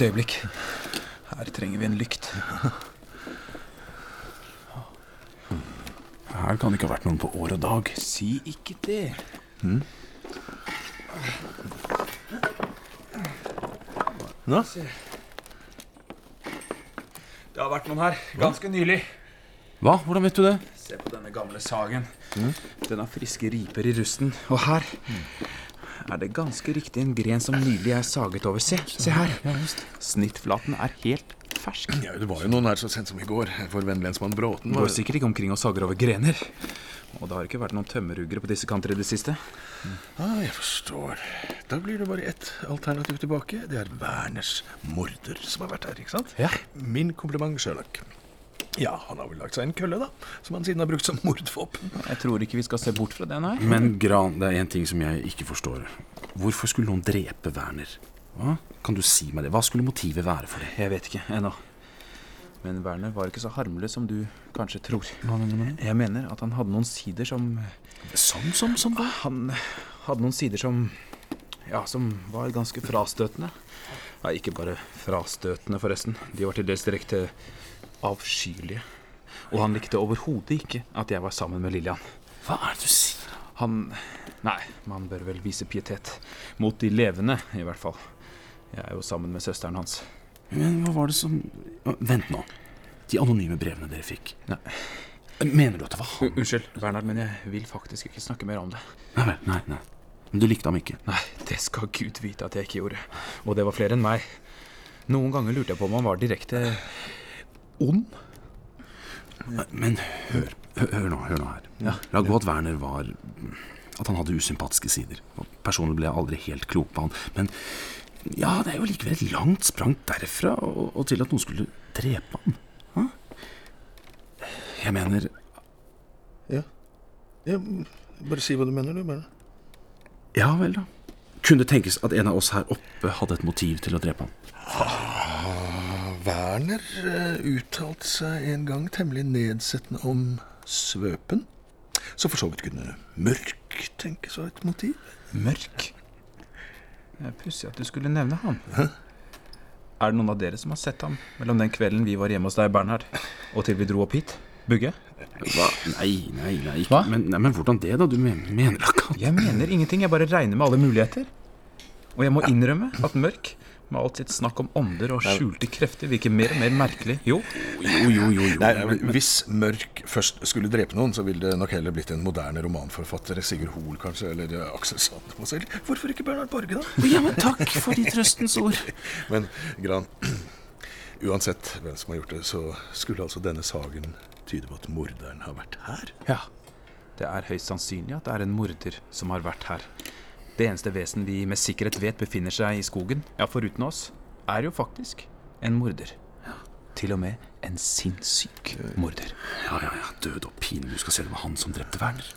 Et øyeblikk. Her trenger vi en lykt. Her kan det ikke ha vært noen på år og dag. Si ikke det. Nå? Det har vært noen her ganske nylig. Hva? Hvordan vet du det? Se på denne gamle sagen. Den har friske riper i rusten. Og her er det ganske riktig en gren som nylig er saget over. Se, se her. Snittflaten er helt fersk. Ja, det var jo noen her så sent som i går. For vennlensmann Bråten. var- Går sikkert ikke omkring og sager over grener. Og det har ikke vært noen tømmerhuggere på disse kanter i det siste. Ah, jeg forstår. Da blir det bare ett alternativ tilbake. Det er Werners morder som har vært her, ikke sant? Ja. Min kompliment, Sherlock. Ja, han har vel lagt seg en kølle, da. Som han siden har brukt som mordvåpen. Jeg tror ikke vi skal se bort fra det, nei. Men Gran, det er en ting som jeg ikke forstår. Hvorfor skulle noen drepe Werner? Hva? Kan du si meg det? Hva skulle motivet være for det? Jeg vet ikke ennå. Men Werner var ikke så harmløs som du kanskje tror. Hva mener du? Jeg mener at han hadde noen sider som Som, som, som hva? Han hadde noen sider som Ja, som var ganske frastøtende. Ja, ikke bare frastøtende, forresten. De var til dels direkte avskyelige. Og han likte overhodet ikke at jeg var sammen med Lillian. Hva er det du sier? Han Nei, man bør vel vise pietet. Mot de levende, i hvert fall. Jeg er jo sammen med søsteren hans. Men hva var det som Vent nå. De anonyme brevene dere fikk. Nei. Mener du at det var han? Unnskyld, Bernhard, men jeg vil faktisk ikke snakke mer om det. Nei vel, nei, nei. Men du likte ham ikke? Nei, det skal Gud vite at jeg ikke gjorde. Og det var flere enn meg. Noen ganger lurte jeg på om han var direkte ond. Men hør, hør, nå, hør nå her. La gå at Werner var At han hadde usympatiske sider. Og Personlig ble jeg aldri helt klok på han. Men ja, det er jo likevel et langt sprang derfra og, og til at noen skulle drepe ham. Ha? Jeg mener Ja. ja. Bare si hva du mener, du. bare. Ja vel, da. Kunne det tenkes at en av oss her oppe hadde et motiv til å drepe ham? Werner eh, uttalte seg en gang temmelig nedsettende om svøpen. Så for så vidt kunne mørk tenkes å ha et motiv. Mørk. Pussig at du skulle nevne ham. Er det noen av dere som har sett ham mellom den kvelden vi var hjemme hos deg, Bernhard, og til vi dro opp hit? Bugge? Hva? Nei, nei, nei, ikke. Hva? Men, nei, men hvordan det, da? Du men- mener da ikke at Jeg mener ingenting, jeg bare regner med alle muligheter. Og jeg må innrømme at Mørk, med alt sitt snakk om ånder og skjulte krefter, virker mer og mer merkelig. Jo, Jo, jo, jo. jo. Nei, Hvis Mørk først skulle drepe noen, så ville det nok heller blitt en moderne romanforfatter. Sigurd Hoel, kanskje, eller eh, Aksel Sandemo selv. Hvorfor ikke Bernhard Borge, da? Ja, men takk for de trøstens ord. Men Gran, uansett hvem som har gjort det, så skulle altså denne saken tyde på at morderen har vært her. Ja, det er høyst sannsynlig at det er en morder som har vært her. Det eneste vesen vi med sikkerhet vet befinner seg i skogen, ja, foruten oss, er jo faktisk en morder. Til og med en sinnssyk morder. Ja, ja, ja. Død og pine. Du skal se det var han som drepte Werner.